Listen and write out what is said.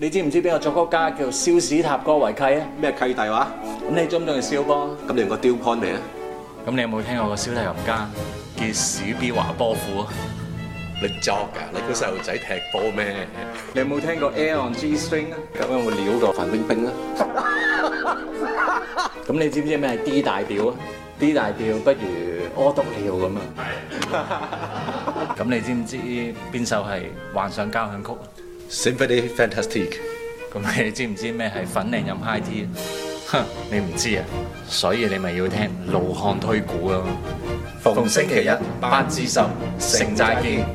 你知唔知边个作曲家叫肖史塔歌为契啊？咩契弟话？咁你中唔中意肖波？咁用个调 point 嚟啊？咁你有冇听过个肖太琴家叫史必华波库啊？你作噶？你个细路仔踢波咩？你有冇听过 Air on G String 啊？咁有冇撩过范冰冰啊？咁你知唔知咩系 D 大表啊？D 大表不如柯督尿咁啊？咁你知唔知边首系幻想交响曲？Simply fantastic！咁你知唔知咩係粉嶺飲 high tea？哼，你唔知啊，所以你咪要聽《怒漢推古》咯。逢星期一八至十，城寨見。